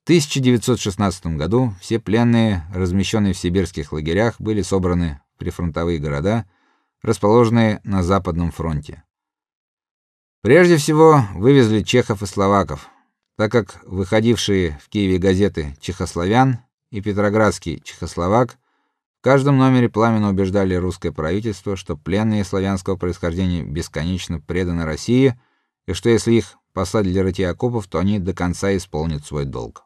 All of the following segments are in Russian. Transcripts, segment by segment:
В 1916 году все пленные, размещенные в сибирских лагерях, были собраны в прифронтовые города, расположенные на западном фронте. Прежде всего, вывезли чехов и словаков, так как выходившие в Киеве газеты Чехословян и Петроградский Чехословак в каждом номере пламенно убеждали русское правительство, что пленные славянского происхождения бесконечно преданы России и что если их послать для окопов, то они до конца исполнят свой долг.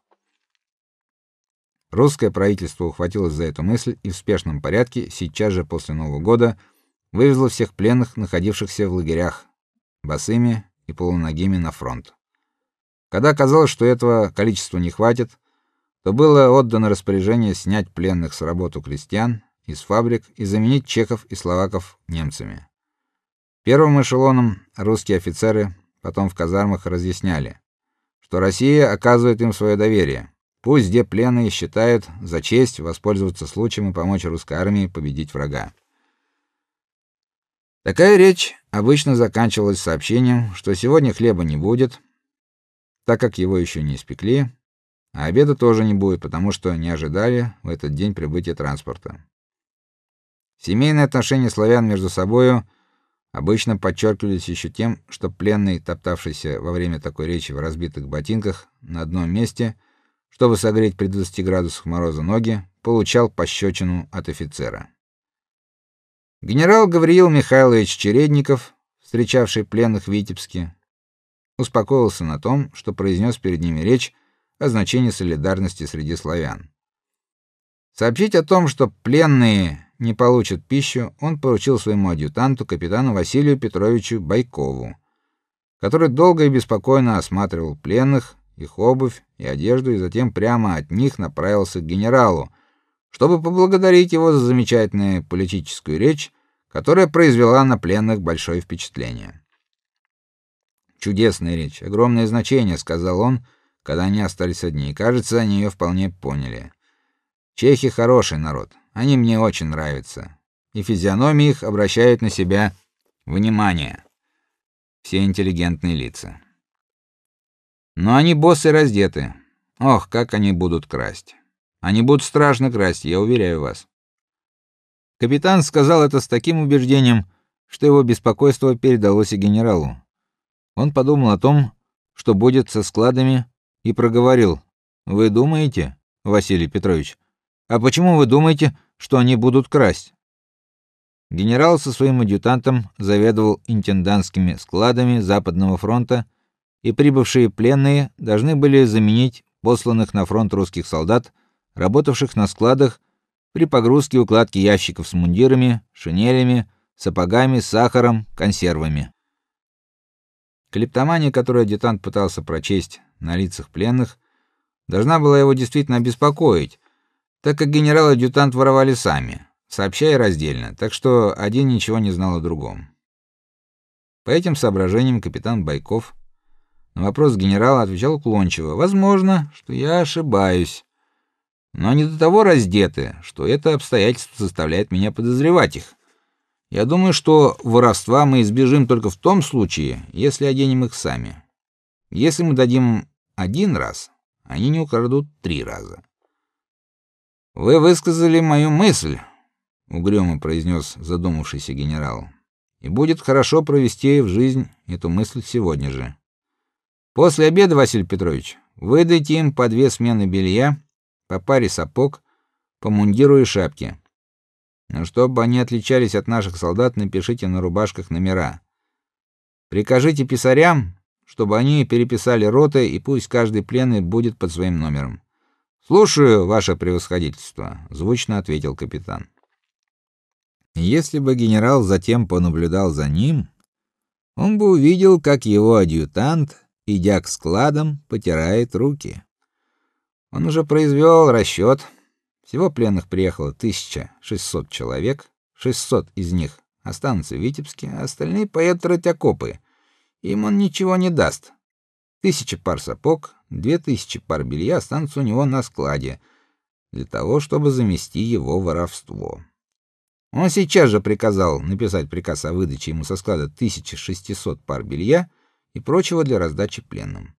Русское правительство ухватилось за эту мысль и в спешном порядке сейчас же после Нового года вывезло всех пленных, находившихся в лагерях, босыми и полуногими на фронт. Когда казалось, что этого количества не хватит, то было отдано распоряжение снять пленных с работы крестьян из фабрик и заменить чехов и словаков немцами. Первым эшелоном русские офицеры потом в казармах разъясняли, что Россия оказывает им свое доверие. Пусть где пленные считают за честь воспользоваться случаем и помочь русской армии победить врага. Такая речь обычно заканчивалась сообщением, что сегодня хлеба не будет, так как его еще не испекли, а обеда тоже не будет, потому что не ожидали в этот день прибытия транспорта. Семейные отношения славян между собою обычно подчеркивались еще тем, что пленный, топтавшийся во время такой речи в разбитых ботинках на одном месте, чтобы согреть при 20 градусах мороза ноги, получал пощечину от офицера. Генерал Гавриил Михайлович Чередников, встречавший пленных в Витебске, успокоился на том, что произнес перед ними речь о значении солидарности среди славян. Сообщить о том, что пленные не получат пищу, он поручил своему адъютанту капитану Василию Петровичу Байкову, который долго и беспокойно осматривал пленных, их обувь и одежду и затем прямо от них направился к генералу, чтобы поблагодарить его за замечательную политическую речь, которая произвела на пленных большое впечатление. Чудесная речь, огромное значение, сказал он когда они остались одни. Кажется, они ее вполне поняли. Чехи хороший народ. Они мне очень нравятся. И физиономии их обращают на себя внимание. Все интеллигентные лица. Но они боссы раздеты. Ох, как они будут красть. Они будут страшно красть, я уверяю вас. Капитан сказал это с таким убеждением, что его беспокойство передалось и генералу. Он подумал о том, что будет со складами и проговорил: "Вы думаете, Василий Петрович, а почему вы думаете, что они будут красть?" Генерал со своим адъютантом заведовал интендантскими складами Западного фронта, и прибывшие пленные должны были заменить посланных на фронт русских солдат, работавших на складах при погрузке и укладке ящиков с мундирами, шинелями, сапогами, сахаром, консервами. Клептомания, которую адъютант пытался прочесть на лицах пленных, должна была его действительно беспокоить, так как генерал-адъютант воровали сами, сообщая раздельно, так что один ничего не знал о другом. По этим соображениям капитан Байков на вопрос генерала отвечал уклончиво: "Возможно, что я ошибаюсь, но они до того раздеты, что это обстоятельство заставляет меня подозревать их. Я думаю, что воровства мы избежим только в том случае, если оденем их сами. Если мы дадим один раз, они не украдут три раза. Вы высказали мою мысль, угрюмо произнес задумавшийся генерал. И будет хорошо провести в жизнь эту мысль сегодня же. После обеда, Василий Петрович, выдайте им по две смены белья, по паре сапог, по мундиру и шапке. Но чтобы они отличались от наших солдат, напишите на рубашках номера. Прикажите писарям, чтобы они переписали роты, и пусть каждый пленный будет под своим номером. Слушаю, ваше превосходительство, звучно ответил капитан. Если бы генерал затем понаблюдал за ним, он бы увидел, как его адъютант, идя к складам, потирает руки. Он уже произвел расчет, всего пленных приехало 1600 человек, 600 из них останутся в Витебске, а остальные поедут рыть окопы. Им он ничего не даст. Тысяча пар сапог, две тысячи пар белья останутся у него на складе для того, чтобы замести его воровство. Он сейчас же приказал написать приказ о выдаче ему со склада 1600 пар белья и прочего для раздачи пленным.